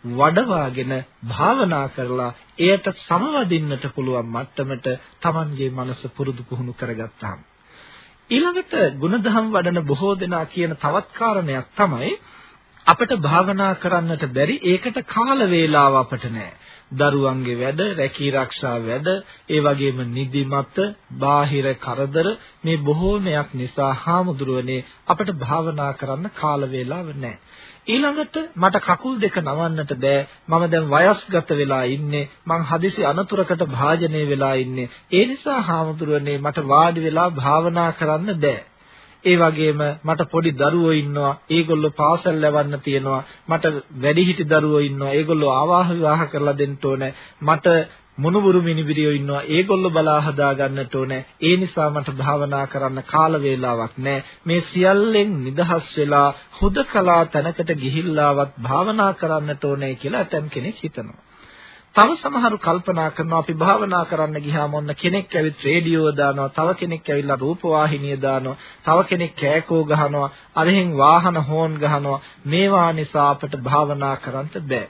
වඩවාගෙන භාවනා කරලා එයට සමවදින්නට පුළුවන් මට්ටමට Tamanගේ මනස පුරුදු පුහුණු කරගත්තාම ඊළඟට ಗುಣධම් වඩන බොහෝ දෙනා කියන තවත් කාරණයක් තමයි අපිට භාවනා කරන්නට බැරි ඒකට කාල වේලාව අපිට නැහැ. දරුවන්ගේ වැඩ, රැකී ආරක්ෂා වැඩ, ඒ වගේම නිදිමත, බාහිර කරදර මේ බොහෝමයක් නිසා හාමුදුරුවනේ අපිට භාවනා කරන්න කාල වේලාව නැහැ. ඊළඟට මට කකුල් දෙක නවන්නට බෑ. මම දැන් වයස්ගත වෙලා ඉන්නේ. මං හදිසි අනතුරකට භාජනය වෙලා ඉන්නේ. ඒ නිසා හාමුදුරනේ මට වාඩි වෙලා භාවනා කරන්න බෑ. ඒ වගේම මට පොඩි දරුවෝ ඉන්නවා. ඒගොල්ලෝ පාසල් ලැබන්න තියෙනවා. මට වැඩිහිටි දරුවෝ ඉන්නවා. ඒගොල්ලෝ ආවාහ විවාහ කරලා දෙන්න ඕනේ. මට මොනුබුරු මිනිබිරියෝ ඉන්නවා. ඒගොල්ලෝ බලා හදා ගන්නට ඕනේ. ඒ නිසා මට භාවනා කරන්න කාල වේලාවක් නැහැ මේ සියල්ලෙන් නිදහස් වෙලා හුදකලා තැනකට ගිහිල්ලාවත් භාවනා කරන්නට ඕනේ කියලා ඇතම් කෙනෙක් හිතනවා. තව සමහරු කල්පනා කරනවා අපි භාවනා කරන්න ගියාම ඔන්න කෙනෙක් ඇවිත් රේඩියෝ දානවා තව කෙනෙක් ඇවිල්ලා රූපවාහිනිය දානවා තව කෙනෙක් කෑකෝ ගහනවා අරහෙන් වාහන හෝන් ගහනවා. මේවා නිසා අපට භාවනා කරන්න බෑ.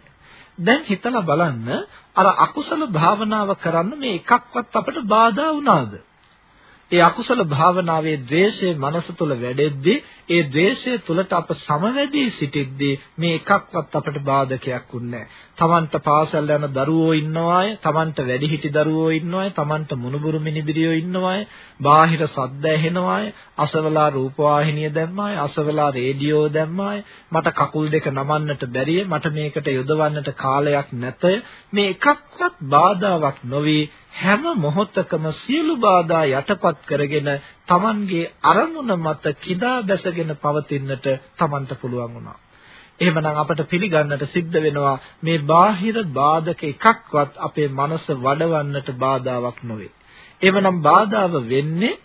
දැන් හිතලා බලන්න අර අකුසල භාවනාව කරන්න මේ එකක්වත් අපට බාධා වුණාද? ඒ අකුසල භාවනාවේ ද්වේෂය මනස තුල වැඩෙද්දී ඒ ද්වේෂය තුලට අප සමවැදී සිටිද්දී මේ එකක්වත් අපට බාධකයක් වුන්නේ තමන්ට පාසල් යන දරුවෝ ඉන්නවාය, තමන්ට වැඩිහිටි දරුවෝ ඉන්නවාය, තමන්ට මුණුබුරු මිනිබිරියෝ ඉන්නවාය, බාහිර සද්ද ඇහෙනවාය, අසවලා රූපවාහිනිය දැම්මාය, අසවලා රේඩියෝ දැම්මාය, මට කකුල් දෙක නමන්නට බැරිය, මට මේකට යොදවන්නට කාලයක් නැත. මේ එකක්වත් බාධාවක් නොවේ හැම මොහොතකම සියලු බාධා යටපත් කරගෙන Tamanගේ අරමුණ මත කිදා බැසගෙන පවතින්නට Tamanට පුළුවන් වුණා. එහෙමනම් අපට පිළිගන්නට සිද්ධ වෙනවා මේ බාහිර බාධක එකක්වත් අපේ මනස වඩවන්නට බාධාවක් නොවේ. එහෙමනම් බාධාව වෙන්නේ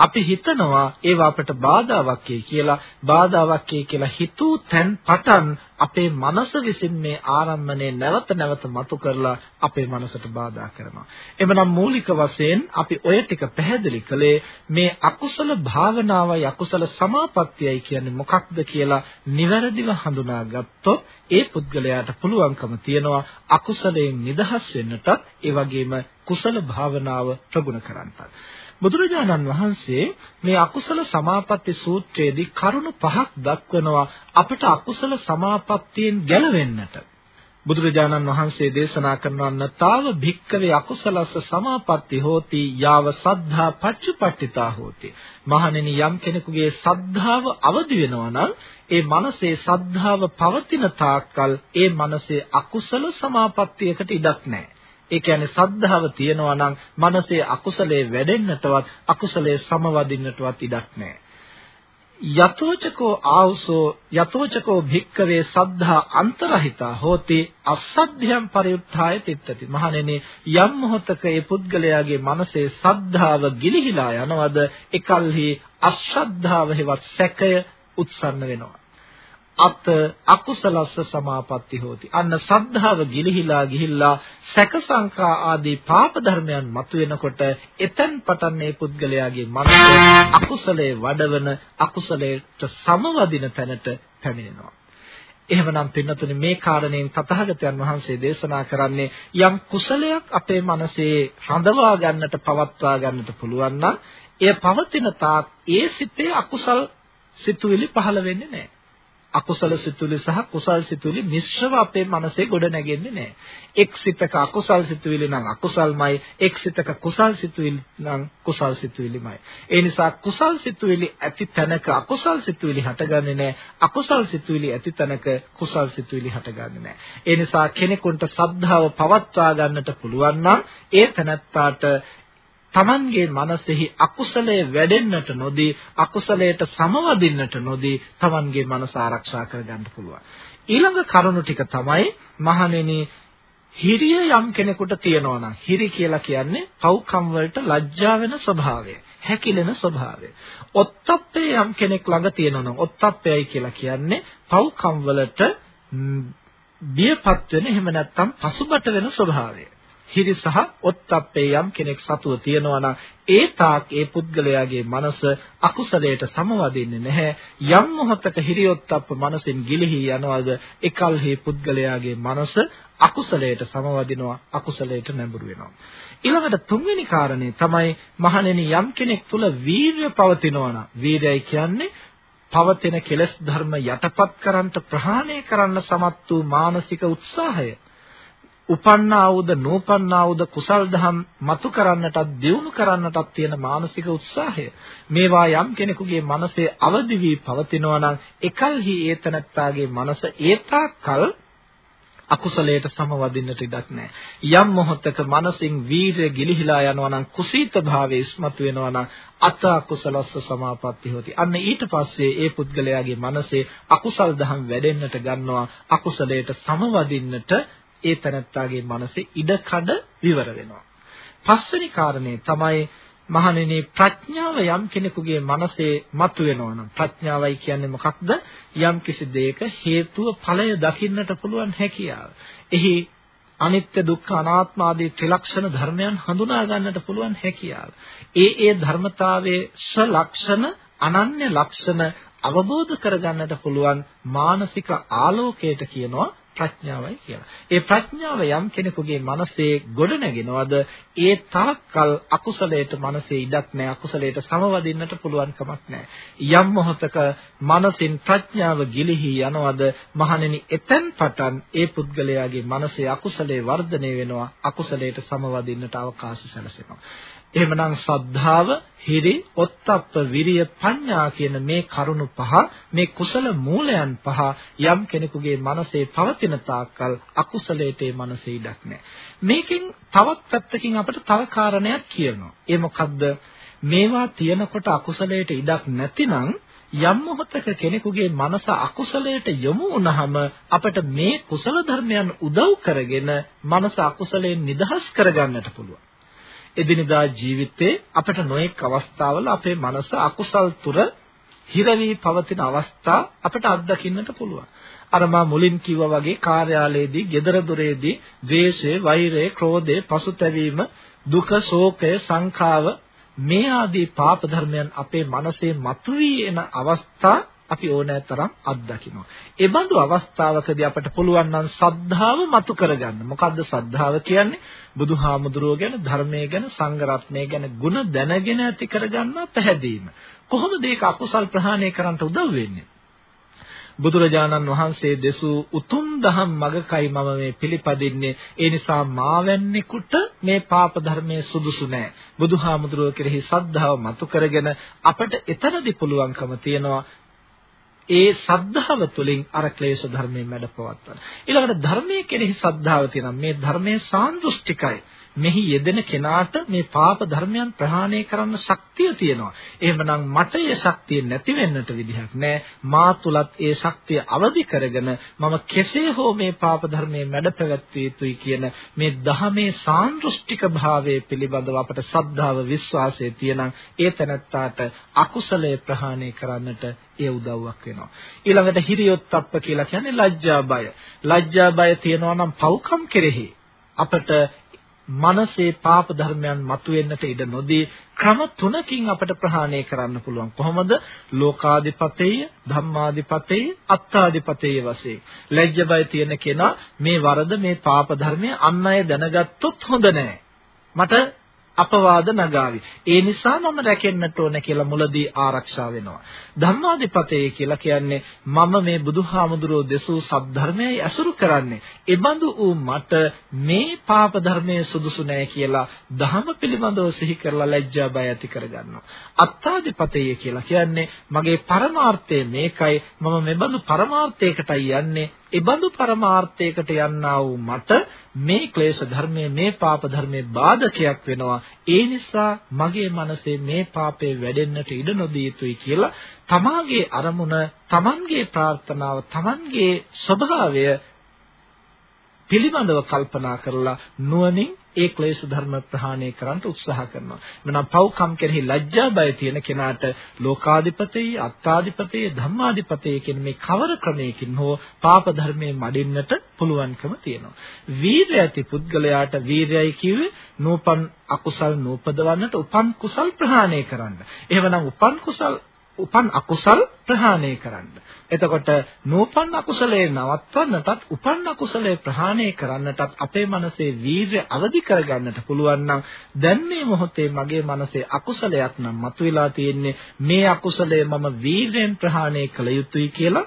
අපි හිතනවා ඒවා අපට බාධාවක් කියලා බාධාවක් කියලා හිතූ තැන් පටන් අපේ මනස විසින් මේ ආරම්මණය නැවත නැවත මතු කරලා අපේ මනසට බාධා කරනවා. එමනම් මූලික වශයෙන් අපි ඔය ටික පැහැදිලි කළේ මේ අකුසල භාවනාවයි අකුසල සමාපත්තියයි කියන්නේ මොකක්ද කියලා නිවැරදිව හඳුනාගත්තොත් ඒ පුද්ගලයාට පුළුවන්කම තියනවා අකුසලයෙන් නිදහස් වෙන්නටත් ඒ වගේම කුසල භාවනාව ප්‍රගුණ කරන්නටත්. බුදුරජාණන් වහන්සේ මේ අකුසල සමාපatti සූත්‍රයේදී කරුණු පහක් දක්වනවා අපිට අකුසල සමාපත්තියෙන් ගැලවෙන්නට. බුදුරජාණන් වහන්සේ දේශනා කරනවා තාව භික්කවේ අකුසලස්ස සමාපatti හෝති යාව සද්ධා පච්චුපට්ඨිතා හෝති මහණෙනි යම් කෙනෙකුගේ සද්ධාව අවදි වෙනවා නම් ඒ මනසේ සද්ධාව පවතින තාක්කල් ඒ මනසේ අකුසල සමාපත්තියකට ඉඩක් නැහැ ඒ කියන්නේ සද්ධාව තියෙනවා නම් මනසේ අකුසලයේ වැඩෙන්නටවත් අකුසලයේ සමවදින්නටවත් ඉඩක් නැහැ. යතෝචකෝ ආවසෝ යතෝචකෝ භික්කවේ සද්ධා අන්තරහිතා හෝති අසද්ධයම් පරිඋත්ථාය තිත්තති මහණෙනි යම් මොහතක ඒ පුද්ගලයාගේ මනසේ සද්ධාව ගිලිහිලා යනවද එකල්හි අශ්‍රද්ධාව හෙවත් සැකය උත්සන්න වෙනවා අත අකුසලස්ස සමාපatti හෝති. අන්න සද්ධාව ගිලිහිලා ගිහිල්ලා සැක සංකා ආදී පාප ධර්මයන් මතුවෙනකොට එතෙන් පටන් මේ පුද්ගලයාගේ මනස අකුසලයේ වඩවන අකුසලයට සමවදින තැනට පැමිණෙනවා. එහෙමනම් පින්නතුනි මේ කාරණයෙන් තථාගතයන් වහන්සේ දේශනා කරන්නේ යම් කුසලයක් අපේ මනසේ රඳවා ගන්නට පවත්වා ගන්නට පුළුවන් නම් එය පවතින තාක් ඒ සිතේ අකුසල් සිතුවිලි පහළ වෙන්නේ නැහැ. අකුසල සිතුවිලි සහ කුසල් සිතුවිලි මිශ්‍රව අපේ මනසේ ගොඩ නැගෙන්නේ නැහැ. එක් සිතක අකුසල් සිතුවිලි නම් අකුසල්මයි, එක් සිතක කුසල් සිතුවිලි නම් කුසල් සිතුවිලිමයි. ඒ නිසා කුසල් සිතුවිලි ඇති තැනක අකුසල් සිතුවිලි හටගන්නේ නැහැ. අකුසල් සිතුවිලි ඇති තැනක කුසල් සිතුවිලි හටගන්නේ නැහැ. ඒ නිසා කෙනෙකුට සද්ධාව පවත්වා ගන්නට පුළුවන් නම් ඒ තැනත්තාට Tamanගේ මනසෙහි අකුසලයේ වැඩෙන්නට නොදී අකුසලයට සමවදින්නට නොදී Tamanගේ මනස ආරක්ෂා කරගන්න පුළුවන්. ඊළඟ කරුණු ටික තමයි මහණෙනි හිරිය යම් කෙනෙකුට තියෙනවා නම් හිරි කියලා කියන්නේ පව්කම් වලට ලැජ්ජා වෙන ස්වභාවය, හැකිලෙන ස්වභාවය. ඔත්තප්පේ යම් කෙනෙක් ළඟ තියෙනවා නම් ඔත්තප්පයයි කියලා කියන්නේ පව්කම් වලට බියපත් වෙන එහෙම නැත්නම් පසුබට වෙන ස්වභාවය. හිරි සහ ඔත්තප්පේ යම් කෙනෙක් සතුව තියනවා නම් ඒ තාක් ඒ පුද්ගලයාගේ මනස අකුසලයට සමවදින්නේ නැහැ. යම් මොහතක හිරියොත්ප්ප මනසින් ගිලිහි යනවාද එකල්හි පුද්ගලයාගේ මනස අකුසලයට සමවදිනවා අකුසලයට නැඹුරු වෙනවා. ඊළඟට තුන්වෙනි කාරණේ තමයි මහණෙනි යම් කෙනෙක් තුල වීර්ය පවතිනවා නම් වීරයයි කියන්නේ පවතින කෙලෙස් ධර්ම යටපත් කරන්නට ප්‍රහාණය කරන්න සමත් වූ මානසික උත්සාහය. උපන්නා වූද නූපන්නා වූද කුසල් දහම් මතු කරන්නටත් දියුණු කරන්නටත් තියෙන මානසික උත්සාහය මේවා යම් කෙනෙකුගේ මනසේ අවදි වී පවතිනවා නම් එකල්හි ඒතනත්තාගේ මනස ඒතාකල් අකුසලයට සමවදින්නට ඉඩක් නැහැ. යම් මොහොතක මනසින් වීරය ගිලිහිලා යනවා නම් කුසීත භාවයේ ඉස්මතු වෙනවා නම් අත අකුසලස්ස සමාපatti හොති. අන්න ඊට පස්සේ ඒ පුද්ගලයාගේ මනසේ අකුසල් දහම් වැඩෙන්නට ගන්නවා. අකුසලයට සමවදින්නට ඒ තනත්තාගේ මනසේ ඉඩකඩ විවර වෙනවා. පස්වෙනි කාරණේ තමයි මහණෙනි ප්‍රඥාව යම් කෙනෙකුගේ මනසේ මතුවෙනවා නම් ප්‍රඥාවයි කියන්නේ මොකක්ද? යම් කිසි දෙයක හේතුව ඵලය දකින්නට පුළුවන් හැකියාව. එහි අනිත්‍ය දුක්ඛ අනාත්ම ආදී ත්‍රිලක්ෂණ ධර්මයන් හඳුනා ගන්නට පුළුවන් හැකියාව. ඒ ඒ ධර්මතාවයේ ස්වලක්ෂණ අනන්‍ය ලක්ෂණ අවබෝධ කරගන්නට පුළුවන් මානසික ආලෝකයට කියනවා ප්‍රඥාවයි කියලා. ඒ ප්‍රඥාව යම් කෙනෙකුගේ මනසේ ගොඩනගෙනවද ඒ තාක්කල් අකුසලයට මනසේ ඉඩක් නැහැ. අකුසලයට සමවදින්නට පුළුවන් කමක් නැහැ. යම් මොහතක මනසින් ප්‍රඥාව ගිලිහි යනවද මහණෙනි එතෙන් පටන් ඒ පුද්ගලයාගේ මනසේ අකුසලයේ වර්ධනය වෙනවා. අකුසලයට සමවදින්නට අවකාශ සැලසෙනවා. එහෙමනම් සද්ධාව, හිරි, ඔත්තප්ප, විරිය, පඤ්ඤා කියන මේ කරුණු පහ, මේ කුසල මූලයන් පහ යම් කෙනෙකුගේ මනසේ පවතින තාක්කල් අකුසලයට ඒ මනසේ ඉඩක් නැහැ. මේකෙන් තවත් පැත්තකින් අපිට තව කාරණයක් කියනවා. ඒ මොකද්ද? මේවා තියෙනකොට අකුසලයට ඉඩක් නැතිනම් යම් මොහොතක කෙනෙකුගේ මනස අකුසලයට යොමු වුනහම අපිට මේ කුසල ධර්මයන් උදව් කරගෙන මනස අකුසලයෙන් නිදහස් කරගන්නට පුළුවන්. එදිනදා ජීවිතේ අපට නොඑක් අවස්ථාවල අපේ මනස අකුසල් තුර හිරවි පවතින අවස්ථා අපට අත්දකින්නට පුළුවන්. අර මා මුලින් කිව්වා වගේ කාර්යාලයේදී, gedara doreදී ද්වේෂය, වෛරය, ක්‍රෝධය, පසුතැවීම, දුක, ශෝකය, සංඛාව මේ ආදී පාප ධර්මයන් අපේ මනසේ මතුවී එන අවස්ථා අපි ඕනෑ තරම් අත්දකිනවා. ඒ බඳු අවස්ථාවකදී අපට පුළුවන් නම් සද්ධාව මතු කරගන්න. මොකද්ද සද්ධාව කියන්නේ? බුදුහාමුදුරුවෝ ගැන, ධර්මයේ ගැන, සංඝ රත්නය ගැන ගුණ දැනගෙන ඇති කරගන්න පැහැදීම. කොහොමද ඒක අකුසල් ප්‍රහාණය කරන්න උදව් වෙන්නේ? බුදුරජාණන් වහන්සේ දෙසූ උතුම් දහම් මගකයි මම මේ පිළිපදින්නේ ඒ නිසා මාවැන්නෙකුට මේ පාප ධර්මයේ සුදුසු නෑ බුදුහාමුදුරුවෝ කෙරෙහි සද්ධාව මතු කරගෙන අපට එතනදී පුළුවන්කම තියනවා ඒ සද්ධාව තුළින් අර ක්ලේශ ධර්මයෙන් මැඩපවත්වන. ඊළඟට ධර්මයේ කෙරෙහි සද්ධාව තියෙනවා. මේ ධර්මයේ සාන්දෘෂ්ටිකයි. මෙහි යෙදෙන කෙනාට මේ පාප ධර්මයන් ප්‍රහාණය කරන්න ශක්තිය තියෙනවා. එහෙමනම් මට ඒ ශක්තිය නැති වෙන්නට විදිහක් නැහැ. මා තුලත් ඒ ශක්තිය අවදි කරගෙන මම කෙසේ හෝ මේ පාප ධර්මයේ මැඩ පැවැත්විය යුතුයි කියන මේ ධහමේ සාන්දෘෂ්ටික භාවයේ පිළිබඳව අපට ශ්‍රද්ධාව විශ්වාසය තියෙනම් ඒ තැනත්තාට අකුසලයේ ප්‍රහාණය කරන්නට ඒ උදව්වක් වෙනවා. ඊළඟට හිරියොත්ප්ප කියලා කියන්නේ ලැජ්ජා බය. ලැජ්ජා බය තියනවා නම් පව්කම් කෙරෙහි අපට මනසේ පාප ධර්මයන් මතුවෙන්නට ඉඩ නොදී ක්‍රම තුනකින් අපට ප්‍රහාණය කරන්න පුළුවන්. කොහොමද? ලෝකාදිපතේය, ධම්මාදිපතේය, අත්තාදිපතේය වශයෙන්. ලැජ්ජ බය තියෙන කෙනා මේ වරද මේ පාප ධර්මය අන් අය දැනගත්තොත් හොඳ නෑ. මට අපවාද නගාවි. ඒ නිසා මම රැකෙන්නට ඕන කියලා මුලදී ආරක්ෂා වෙනවා. ධම්මාදිපතේ කියලා කියන්නේ මම මේ බුදුහාමුදුරුවෝ දෙසූ සද්ධර්මයයි අසුරු කරන්නේ. එබඳු වූ මට මේ පාප ධර්මයේ සුදුසු නෑ කියලා ධහම පිළිබඳව සිහි කරලා ලැජ්ජා බය ඇති කරගන්නවා. අත්තාදිපතේ කියලා කියන්නේ මගේ පරමාර්ථය මේකයි මම මෙබඳු පරමාර්ථයකටයි යන්නේ එබඳු පරමාර්ථයකට යන්නා වූ මට මේ ක්ලේශ ධර්මයේ මේ පාප ධර්මයේ බාධකයක් වෙනවා ඒ නිසා මගේ මනසේ මේ පාපේ වැඩෙන්නට ඉඩ නොදිය යුතුයි කියලා තමාගේ අරමුණ තමන්ගේ ප්‍රාර්ථනාව තමන්ගේ ස්වභාවය පිළිබඳව කල්පනා කරලා නුවණින් ඒ ක්ලේශ ධර්ම ප්‍රහාණය කරන්න උත්සාහ කරනවා. එමනම් පව්කම් කෙරෙහි ලැජ්ජා බය තියෙන කෙනාට ලෝකාධිපතේ, අත්තාධිපතේ, ධම්මාධිපතේ කියන මේ කවර ක්‍රමයකින් හෝ පාප ධර්මයේ මඩින්නට පුළුවන්කම තියෙනවා. වීරය ඇති පුද්ගලයාට වීරයයි කිව්වේ නූපන් අකුසල් නූපදවන්නට උපන් කුසල් ප්‍රහාණය කරන්න. එහෙමනම් උපන් කුසල් උපන් අකුසල් ප්‍රහාණය කරන්න. එතකොට නූපන් අකුසලයේ නවත්වන්නටත් උපන් අකුසලයේ ප්‍රහාණය කරන්නටත් අපේ මනසේ වීර්ය අවදි කරගන්නට පුළුවන් නම් දැන් මේ මොහොතේ මගේ මනසේ අකුසලයක් නම් මතුවලා තියෙන්නේ මේ අකුසලය මම වීර්යෙන් ප්‍රහාණය කළ යුතුයි කියලා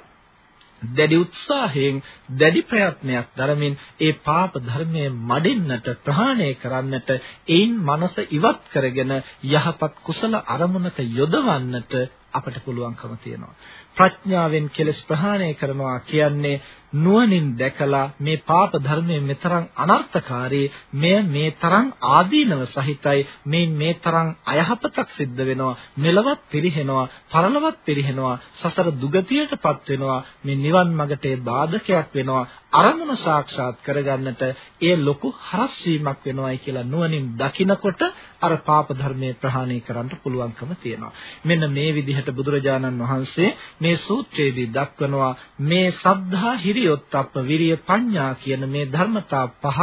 දැඩි උත්සාහයෙන් දැඩි ප්‍රයත්නයක් දරමින් ඒ පාප ධර්මයේ මඩින්නට ප්‍රහාණය කරන්නට ඒන් මනස ඉවත් කරගෙන යහපත් කුසල අරමුණක යොදවන්නට අපට පුළුවන්කම තියෙනවා. ප්‍රඥාවෙන් කෙලස් ප්‍රහාණය කරනවා කියන්නේ නුවණින් දැකලා මේ පාප ධර්මයේ මෙතරම් අනර්ථකාරී මෙය මේ තරම් ආදීනව සහිතයි මේ මේ තරම් අයහපතක් සිද්ධ වෙනවා මෙලවත් පිරිහෙනවා පරලවත් පිරිහෙනවා සසර දුගතියටපත් වෙනවා මේ නිවන් මගට බාධකයක් වෙනවා අරමුණ සාක්ෂාත් කරගන්නට ඒ ලොකු හරස් වීමක් වෙනවායි කියලා නුවණින් දකිනකොට අර පාප ධර්මයේ ප්‍රහාණය කරන්න පුළුවන්කම තියෙනවා. මෙන්න මේ විදිහට බුදුරජාණන් වහන්සේ මේ සූත්‍රයේදී දක්වනවා මේ සද්ධා හිරියොත්ප්ප විරිය පඤ්ඤා කියන මේ ධර්මතා පහ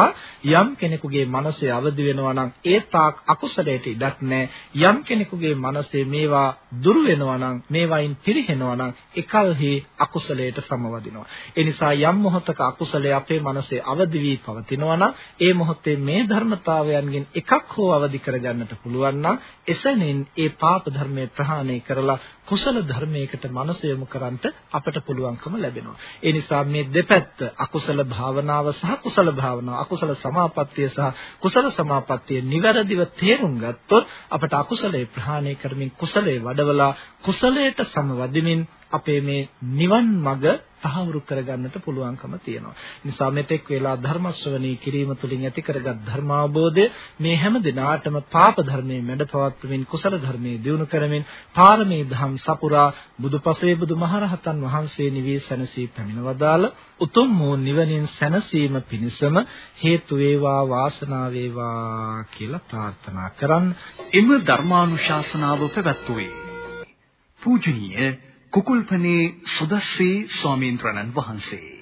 යම් කෙනෙකුගේ මනසේ අවදි වෙනවා නම් ඒ තාක් අකුසලයට ඉඩක් නැහැ. යම් කෙනෙකුගේ මනසේ මේවා දුරු වෙනවා නම් මේවායින් පිරිහෙනවා නම් එකල්හි අකුසලයට සමවදිනවා ඒ නිසා යම් මොහතක අකුසලයේ අපේ මනසේ අවදි වී පවතිනවා නම් ඒ මොහොතේ මේ ධර්මතාවයන්ගෙන් එකක් හෝ අවදි කරගන්නට පුළුවන් නම් එසැනින් ඒ පාප ධර්මයේ ප්‍රහාණය කරලා කුසල ධර්මයකට මනස යොමු කරන්නට අපට පුළුවන්කම ලැබෙනවා. ඒ නිසා මේ දෙපැත්ත අකුසල භාවනාව සහ කුසල භාවනාව, අකුසල සමාපත්තිය සහ කුසල සමාපත්තිය නිවැරදිව තේරුම් ගත්තොත් අපට අකුසලයේ ප්‍රහාණය කරමින් කුසලයේ වඩවලා කුසලයට සමවදිමින් අපේ මේ නිවන් මඟ තහවුරු කරගන්නට පුළුවන්කම තියෙනවා. නිසා මෙතෙක් වේලා ධර්ම ශ්‍රවණී කිරීම තුළින් ඇති කරගත් ධර්මාබෝධය මේ හැම දිනාටම පාප ධර්මයේ මැඩපවත්වමින් කුසල ධර්මයේ දියුණු කරමින් පාරමී ධම් සපුරා බුදුපසේ බුදුමහරහතන් වහන්සේ නිවී සැනසී පැමිණවදාල උතුම් වූ නිවනින් සැනසීම පිණිසම හේතු වේවා වාසනාව වේවා කියලා ප්‍රාර්ථනා කරන් එම ධර්මානුශාසනාව පැවැත්වුවේ පූජනීය කුකුල්පනේ සුදස්සේ ස්වාමීන් වහන්සේ.